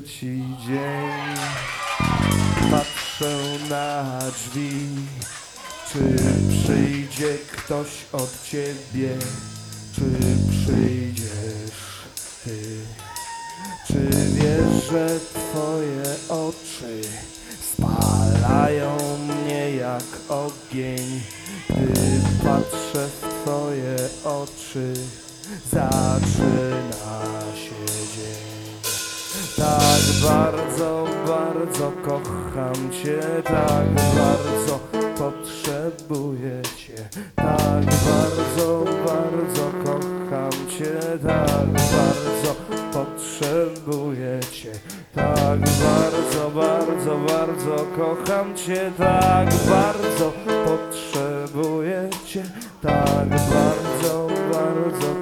trzeci dzień. Patrzę na drzwi. Czy przyjdzie ktoś od ciebie? Czy przyjdziesz ty? Czy wiesz, że twoje oczy Spalają mnie jak ogień? Gdy patrzę w twoje oczy Zaczyna się dzień tak bardzo, bardzo kocham Cię, tak bardzo potrzebuję Cię, tak bardzo, bardzo kocham Cię, tak bardzo potrzebuję Cię, tak bardzo, bardzo, bardzo kocham Cię, tak bardzo potrzebuję Cię, tak bardzo, bardzo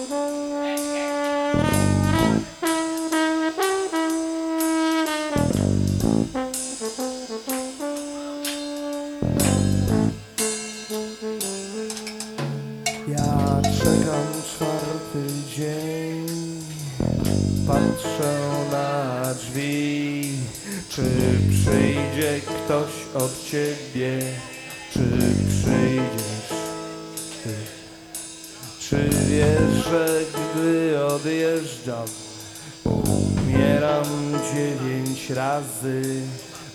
Ja czekam czwarty dzień, patrzę na drzwi, czy przyjdzie ktoś od ciebie, czy przyjdziesz gdy odjeżdżam, umieram dziewięć razy,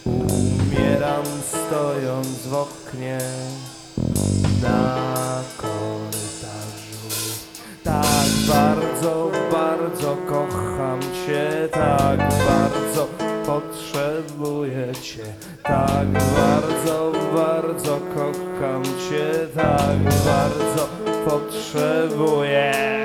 umieram stojąc w oknie. Na korytarzu. Tak bardzo, bardzo kocham Cię, tak bardzo potrzebuję Cię, tak bardzo, bardzo kocham Cię, tak bardzo potrzebuję.